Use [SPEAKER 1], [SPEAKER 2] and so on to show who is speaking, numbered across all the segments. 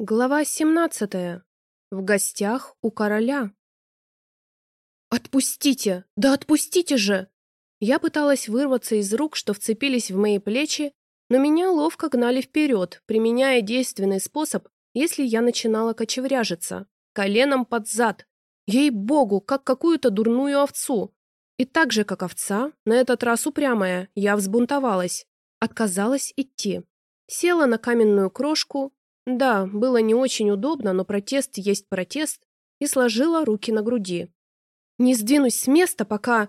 [SPEAKER 1] Глава 17. В гостях у короля. «Отпустите! Да отпустите же!» Я пыталась вырваться из рук, что вцепились в мои плечи, но меня ловко гнали вперед, применяя действенный способ, если я начинала кочевряжиться. Коленом под зад. Ей-богу, как какую-то дурную овцу. И так же, как овца, на этот раз упрямая, я взбунтовалась. Отказалась идти. Села на каменную крошку, да, было не очень удобно, но протест есть протест, и сложила руки на груди. Не сдвинусь с места, пока...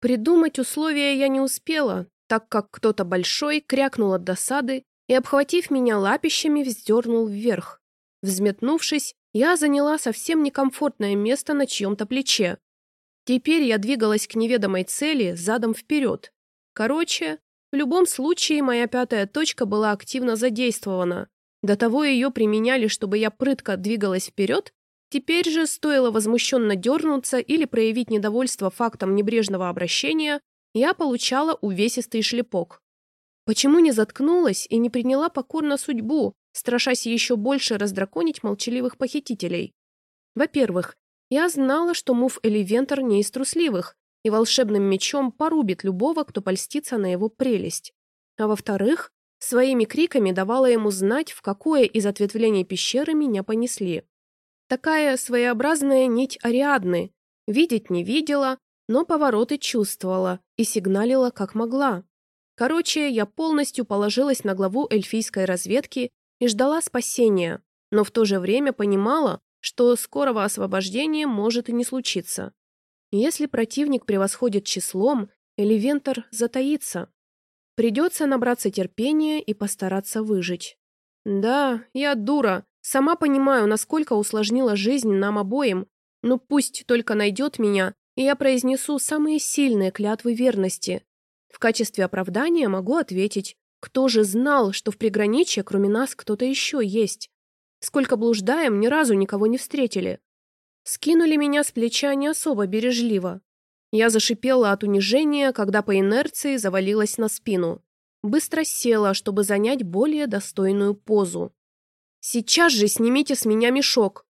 [SPEAKER 1] Придумать условия я не успела, так как кто-то большой крякнул от досады и, обхватив меня лапищами, вздернул вверх. Взметнувшись, я заняла совсем некомфортное место на чьем-то плече. Теперь я двигалась к неведомой цели задом вперед. Короче, в любом случае моя пятая точка была активно задействована. До того ее применяли, чтобы я прытко двигалась вперед, теперь же стоило возмущенно дернуться или проявить недовольство фактом небрежного обращения, я получала увесистый шлепок. Почему не заткнулась и не приняла покорно судьбу, страшась еще больше раздраконить молчаливых похитителей? Во-первых, я знала, что Мув Эливентор не из трусливых, и волшебным мечом порубит любого, кто польстится на его прелесть. А во-вторых, Своими криками давала ему знать, в какое из ответвлений пещеры меня понесли. Такая своеобразная нить Ариадны. Видеть не видела, но повороты чувствовала и сигналила как могла. Короче, я полностью положилась на главу эльфийской разведки и ждала спасения, но в то же время понимала, что скорого освобождения может и не случиться. Если противник превосходит числом, Эливентор затаится. Придется набраться терпения и постараться выжить. Да, я дура. Сама понимаю, насколько усложнила жизнь нам обоим. Но пусть только найдет меня, и я произнесу самые сильные клятвы верности. В качестве оправдания могу ответить, кто же знал, что в приграничье кроме нас кто-то еще есть? Сколько блуждаем, ни разу никого не встретили. Скинули меня с плеча не особо бережливо, я зашипела от унижения, когда по инерции завалилась на спину. Быстро села, чтобы занять более достойную позу. «Сейчас же снимите с меня мешок!»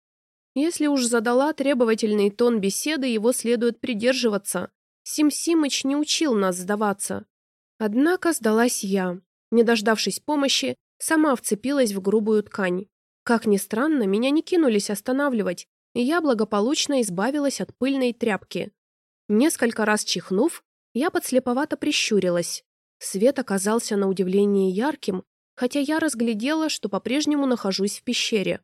[SPEAKER 1] Если уж задала требовательный тон беседы, его следует придерживаться. Сим Симыч не учил нас сдаваться. Однако сдалась я. Не дождавшись помощи, сама вцепилась в грубую ткань. Как ни странно, меня не кинулись останавливать, и я благополучно избавилась от пыльной тряпки. Несколько раз чихнув, я подслеповато прищурилась. Свет оказался на удивление ярким, хотя я разглядела, что по-прежнему нахожусь в пещере.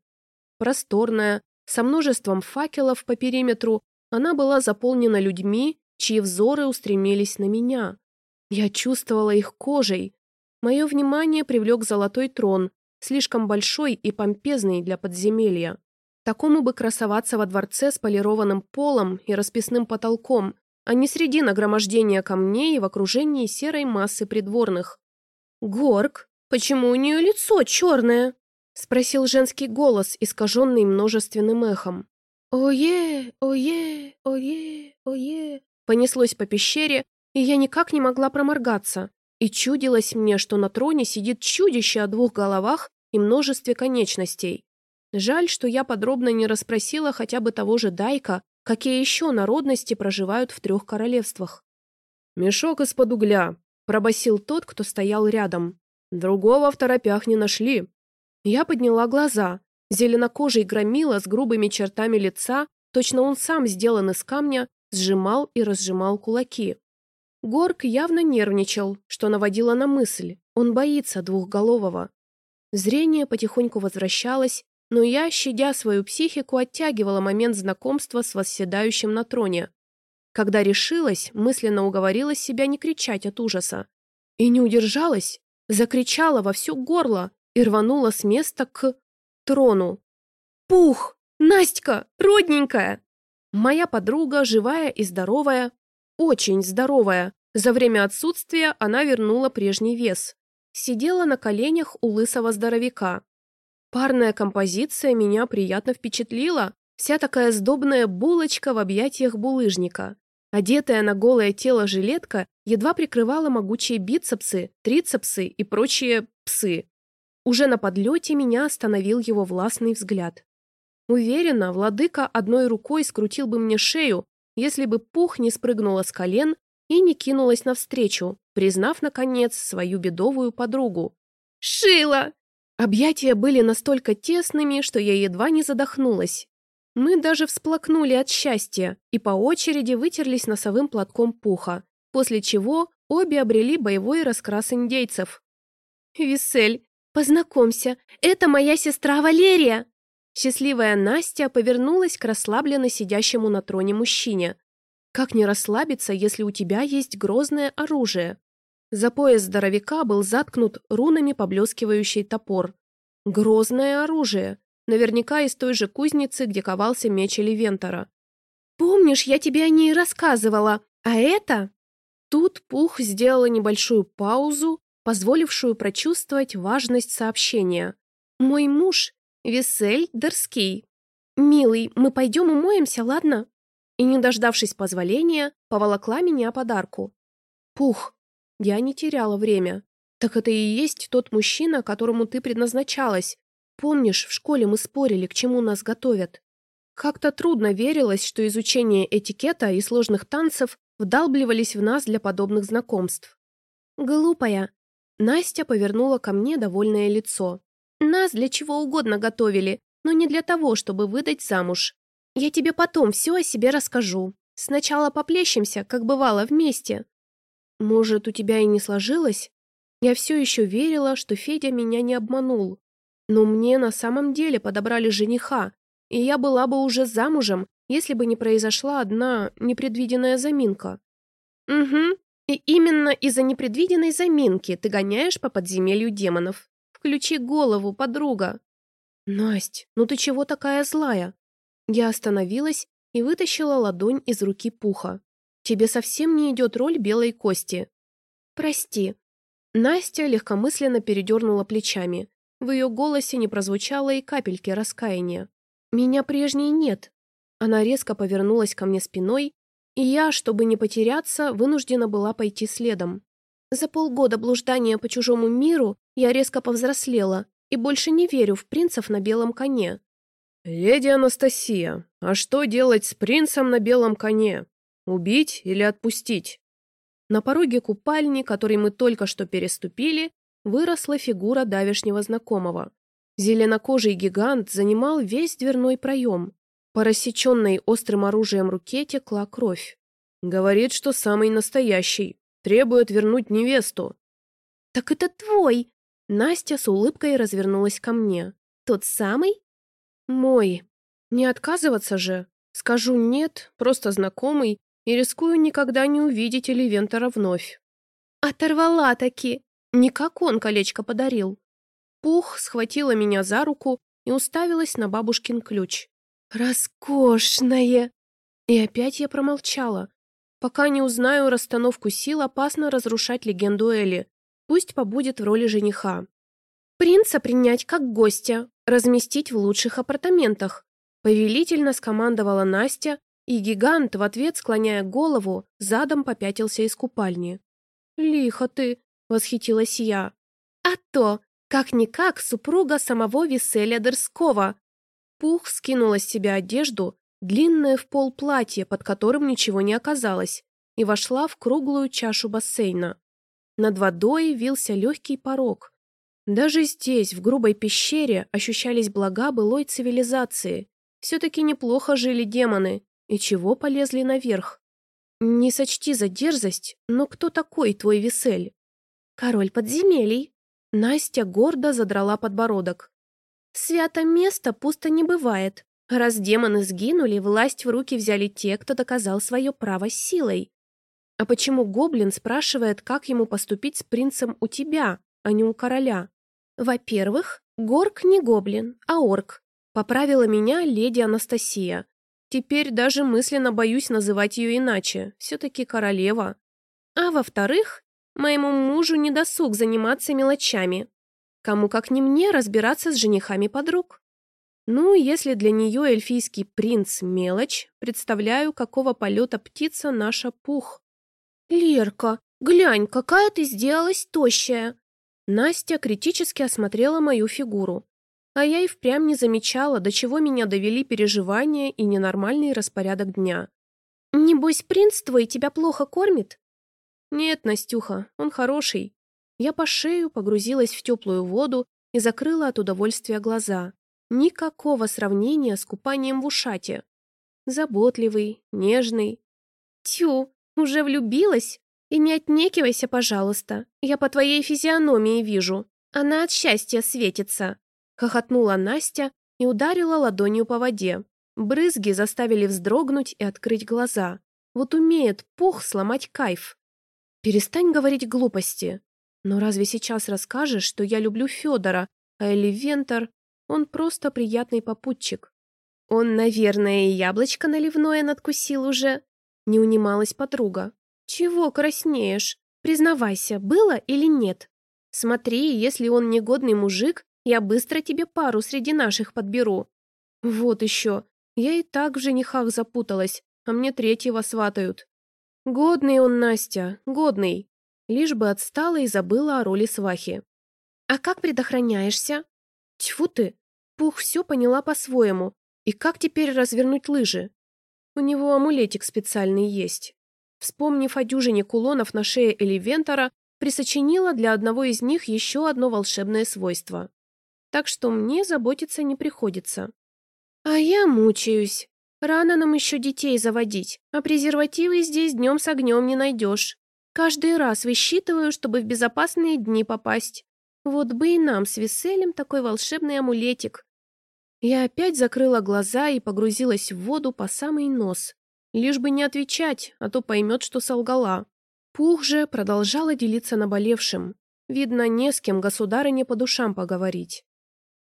[SPEAKER 1] Просторная, со множеством факелов по периметру, она была заполнена людьми, чьи взоры устремились на меня. Я чувствовала их кожей. Мое внимание привлек золотой трон, слишком большой и помпезный для подземелья. Такому бы красоваться во дворце с полированным полом и расписным потолком, а не среди нагромождения камней и в окружении серой массы придворных. «Горг, почему у нее лицо черное?» — спросил женский голос, искаженный множественным эхом. «Ое, ое, ое, ое!» Понеслось по пещере, и я никак не могла проморгаться. И чудилось мне, что на троне сидит чудище о двух головах и множестве конечностей. Жаль, что я подробно не расспросила хотя бы того же Дайка, какие еще народности проживают в трех королевствах. «Мешок из-под угля», — пробасил тот, кто стоял рядом. «Другого в торопях не нашли». Я подняла глаза. Зеленокожий громила с грубыми чертами лица, точно он сам сделан из камня, сжимал и разжимал кулаки. Горк явно нервничал, что наводило на мысль. Он боится двухголового. Зрение потихоньку возвращалось, но я, щадя свою психику, оттягивала момент знакомства с восседающим на троне. Когда решилась, мысленно уговорила себя не кричать от ужаса. И не удержалась, закричала во все горло и рванула с места к трону. «Пух! Настя! Родненькая!» Моя подруга, живая и здоровая, очень здоровая, за время отсутствия она вернула прежний вес. Сидела на коленях у лысого здоровяка, Парная композиция меня приятно впечатлила. Вся такая сдобная булочка в объятиях булыжника. Одетая на голое тело жилетка едва прикрывала могучие бицепсы, трицепсы и прочие псы. Уже на подлете меня остановил его властный взгляд. Уверена, владыка одной рукой скрутил бы мне шею, если бы пух не спрыгнула с колен и не кинулась навстречу, признав, наконец, свою бедовую подругу. «Шила!» Объятия были настолько тесными, что я едва не задохнулась. Мы даже всплакнули от счастья и по очереди вытерлись носовым платком пуха, после чего обе обрели боевой раскрас индейцев. «Висель, познакомься, это моя сестра Валерия!» Счастливая Настя повернулась к расслабленно сидящему на троне мужчине. «Как не расслабиться, если у тебя есть грозное оружие?» За пояс здоровяка был заткнут рунами поблескивающий топор. Грозное оружие. Наверняка из той же кузницы, где ковался меч Элевентора. «Помнишь, я тебе о ней рассказывала, а это...» Тут Пух сделала небольшую паузу, позволившую прочувствовать важность сообщения. «Мой муж — Висель Дерский. Милый, мы пойдем умоемся, ладно?» И, не дождавшись позволения, поволокла меня подарку. «Пух, я не теряла время. Так это и есть тот мужчина, которому ты предназначалась. Помнишь, в школе мы спорили, к чему нас готовят? Как-то трудно верилось, что изучение этикета и сложных танцев вдалбливались в нас для подобных знакомств. Глупая. Настя повернула ко мне довольное лицо. Нас для чего угодно готовили, но не для того, чтобы выдать замуж. Я тебе потом все о себе расскажу. Сначала поплещемся, как бывало, вместе. Может, у тебя и не сложилось? Я все еще верила, что Федя меня не обманул. Но мне на самом деле подобрали жениха, и я была бы уже замужем, если бы не произошла одна непредвиденная заминка. Угу, и именно из-за непредвиденной заминки ты гоняешь по подземелью демонов. Включи голову, подруга. Насть, ну ты чего такая злая? Я остановилась и вытащила ладонь из руки Пуха. Тебе совсем не идет роль белой кости. Прости. Настя легкомысленно передернула плечами. В ее голосе не прозвучало и капельки раскаяния. Меня прежней нет. Она резко повернулась ко мне спиной, и я, чтобы не потеряться, вынуждена была пойти следом. За полгода блуждания по чужому миру я резко повзрослела и больше не верю в принцев на белом коне. «Леди Анастасия, а что делать с принцем на белом коне?» Убить или отпустить? На пороге купальни, который мы только что переступили, выросла фигура давешнего знакомого. Зеленокожий гигант занимал весь дверной проем. По рассеченной острым оружием руке текла кровь. Говорит, что самый настоящий. Требует вернуть невесту. «Так это твой!» Настя с улыбкой развернулась ко мне. «Тот самый?» «Мой. Не отказываться же. Скажу «нет», просто знакомый, и рискую никогда не увидеть Эливентора вновь. Оторвала-таки! Не как он колечко подарил. Пух схватила меня за руку и уставилась на бабушкин ключ. «Роскошное!» И опять я промолчала. Пока не узнаю расстановку сил, опасно разрушать легенду Эли. Пусть побудет в роли жениха. Принца принять как гостя, разместить в лучших апартаментах. Повелительно скомандовала Настя, и гигант, в ответ склоняя голову, задом попятился из купальни. «Лихо ты!» — восхитилась я. «А то! Как-никак супруга самого Виселя Дерского!» Пух скинула с себя одежду, длинное в пол платье, под которым ничего не оказалось, и вошла в круглую чашу бассейна. Над водой вился легкий порог. Даже здесь, в грубой пещере, ощущались блага былой цивилизации. Все-таки неплохо жили демоны, и чего полезли наверх? Не сочти за дерзость, но кто такой твой Висель? Король подземелий. Настя гордо задрала подбородок. Свято место пусто не бывает. Раз демоны сгинули, власть в руки взяли те, кто доказал свое право силой. А почему гоблин спрашивает, как ему поступить с принцем у тебя, а не у короля? Во-первых, Горк не гоблин, а орк. Поправила меня леди Анастасия. Теперь даже мысленно боюсь называть ее иначе, все-таки королева. А во-вторых, моему мужу не досуг заниматься мелочами. Кому как не мне разбираться с женихами подруг. Ну, если для нее эльфийский принц – мелочь, представляю, какого полета птица наша пух. «Лерка, глянь, какая ты сделалась тощая!» Настя критически осмотрела мою фигуру. А я и впрямь не замечала, до чего меня довели переживания и ненормальный распорядок дня. «Небось, принц твой тебя плохо кормит?» «Нет, Настюха, он хороший». Я по шею погрузилась в теплую воду и закрыла от удовольствия глаза. Никакого сравнения с купанием в ушате. Заботливый, нежный. «Тю, уже влюбилась?» И не отнекивайся, пожалуйста. Я по твоей физиономии вижу. Она от счастья светится. Хохотнула Настя и ударила ладонью по воде. Брызги заставили вздрогнуть и открыть глаза. Вот умеет пух сломать кайф. Перестань говорить глупости. Но разве сейчас расскажешь, что я люблю Федора, а Эливентор, он просто приятный попутчик? Он, наверное, и яблочко наливное надкусил уже. Не унималась подруга. «Чего краснеешь? Признавайся, было или нет? Смотри, если он негодный мужик, я быстро тебе пару среди наших подберу». «Вот еще. Я и так в женихах запуталась, а мне третьего сватают». «Годный он, Настя, годный». Лишь бы отстала и забыла о роли свахи. «А как предохраняешься?» «Тьфу ты! Пух все поняла по-своему. И как теперь развернуть лыжи?» «У него амулетик специальный есть». Вспомнив о дюжине кулонов на шее Эливентора, присочинила для одного из них еще одно волшебное свойство. Так что мне заботиться не приходится. А я мучаюсь. Рано нам еще детей заводить, а презервативы здесь днем с огнем не найдешь. Каждый раз высчитываю, чтобы в безопасные дни попасть. Вот бы и нам с Веселем такой волшебный амулетик. Я опять закрыла глаза и погрузилась в воду по самый нос. Лишь бы не отвечать, а то поймет, что солгала. Пух же продолжала делиться наболевшим. Видно, не с кем государыне по душам поговорить.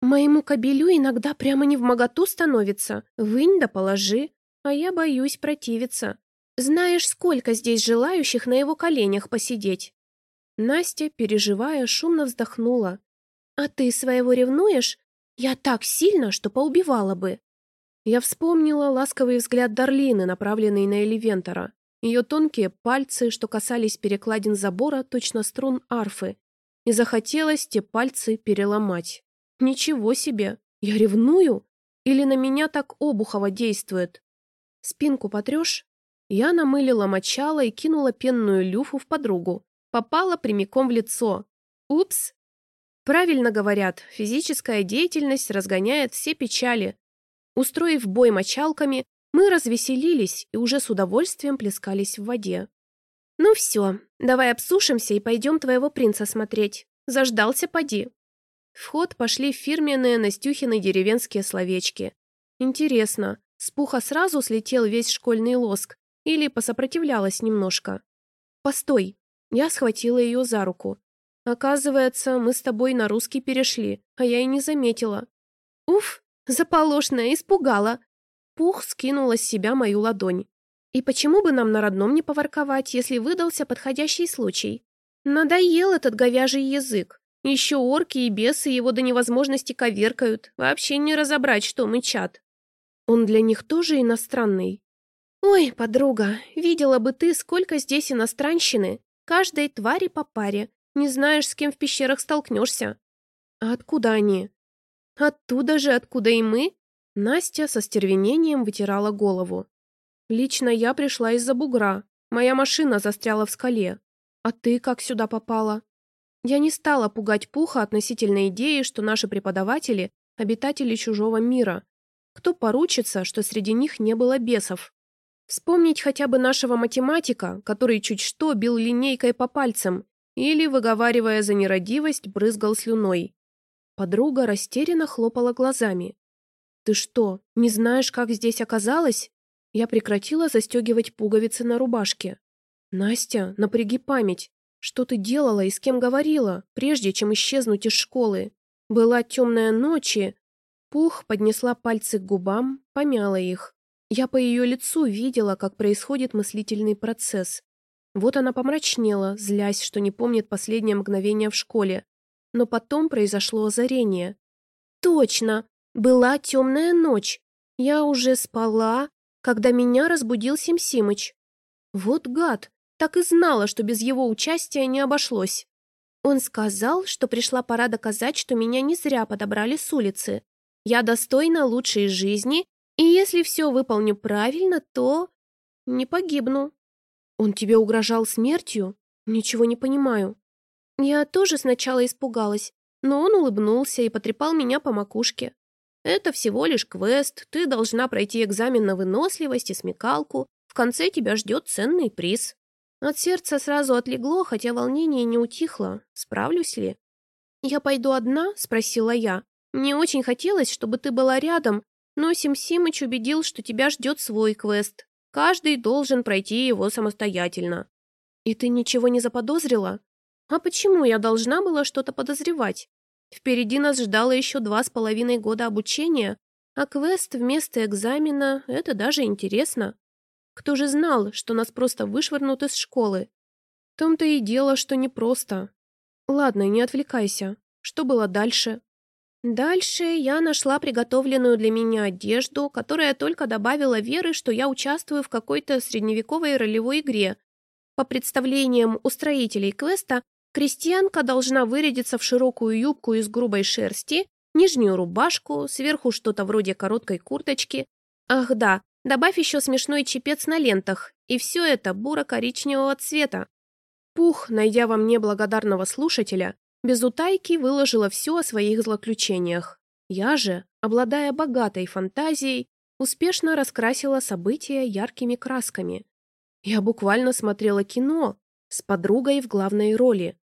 [SPEAKER 1] «Моему кобелю иногда прямо не в моготу становится. Вынь да положи. А я боюсь противиться. Знаешь, сколько здесь желающих на его коленях посидеть?» Настя, переживая, шумно вздохнула. «А ты своего ревнуешь? Я так сильно, что поубивала бы. Я вспомнила ласковый взгляд Дарлины, направленный на Эливентора. Ее тонкие пальцы, что касались перекладин забора, точно струн арфы. И захотелось те пальцы переломать. Ничего себе! Я ревную? Или на меня так Обухова действует? Спинку потрешь? Я намылила мочало и кинула пенную люфу в подругу. Попала прямиком в лицо. Упс! Правильно говорят, физическая деятельность разгоняет все печали, Устроив бой мочалками, мы развеселились и уже с удовольствием плескались в воде. «Ну все, давай обсушимся и пойдем твоего принца смотреть. Заждался, поди». В ход пошли фирменные Настюхины деревенские словечки. Интересно, с пуха сразу слетел весь школьный лоск или посопротивлялась немножко? «Постой!» Я схватила ее за руку. «Оказывается, мы с тобой на русский перешли, а я и не заметила». «Уф, Заполошная, испугала. Пух скинула с себя мою ладонь. И почему бы нам на родном не поворковать, если выдался подходящий случай? Надоел этот говяжий язык. Еще орки и бесы его до невозможности коверкают. Вообще не разобрать, что мычат. Он для них тоже иностранный. Ой, подруга, видела бы ты, сколько здесь иностранщины. Каждой твари по паре. Не знаешь, с кем в пещерах столкнешься. А откуда они? Оттуда же, откуда и мы? Настя со стервенением вытирала голову. Лично я пришла из-за бугра. Моя машина застряла в скале. А ты как сюда попала? Я не стала пугать Пуха относительно идеи, что наши преподаватели – обитатели чужого мира. Кто поручится, что среди них не было бесов? Вспомнить хотя бы нашего математика, который чуть что бил линейкой по пальцам или, выговаривая за нерадивость, брызгал слюной. Подруга растерянно хлопала глазами. «Ты что, не знаешь, как здесь оказалось?» Я прекратила застегивать пуговицы на рубашке. «Настя, напряги память. Что ты делала и с кем говорила, прежде чем исчезнуть из школы? Была темная ночь и...» Пух поднесла пальцы к губам, помяла их. Я по ее лицу видела, как происходит мыслительный процесс. Вот она помрачнела, злясь, что не помнит последнее мгновение в школе, но потом произошло озарение. Точно, была темная ночь. Я уже спала, когда меня разбудил Сим-Симыч. Вот гад, так и знала, что без его участия не обошлось. Он сказал, что пришла пора доказать, что меня не зря подобрали с улицы. Я достойна лучшей жизни, и если все выполню правильно, то... не погибну. Он тебе угрожал смертью? Ничего не понимаю. Я тоже сначала испугалась, но он улыбнулся и потрепал меня по макушке. Это всего лишь квест, ты должна пройти экзамен на выносливость и смекалку, в конце тебя ждет ценный приз. От сердца сразу отлегло, хотя волнение не утихло. Справлюсь ли? «Я пойду одна?» — спросила я. «Мне очень хотелось, чтобы ты была рядом, но Сим Симыч убедил, что тебя ждет свой квест. Каждый должен пройти его самостоятельно». «И ты ничего не заподозрила?» «А почему я должна была что-то подозревать? Впереди нас ждало еще два с половиной года обучения, а квест вместо экзамена — это даже интересно. Кто же знал, что нас просто вышвырнут из школы? В том-то и дело, что непросто. Ладно, не отвлекайся. Что было дальше? Дальше я нашла приготовленную для меня одежду, которая только добавила веры, что я участвую в какой-то средневековой ролевой игре. По представлениям устроителей квеста, крестьянка должна вырядиться в широкую юбку из грубой шерсти, нижнюю рубашку, сверху что-то вроде короткой курточки. Ах да, Добавь еще смешной чепец на лентах, и все это буро-коричневого цвета. Пух, найдя во мне благодарного слушателя, без утайки выложила все о своих злоключениях. Я же, обладая богатой фантазией, успешно раскрасила события яркими красками. Я буквально смотрела кино с подругой в главной роли.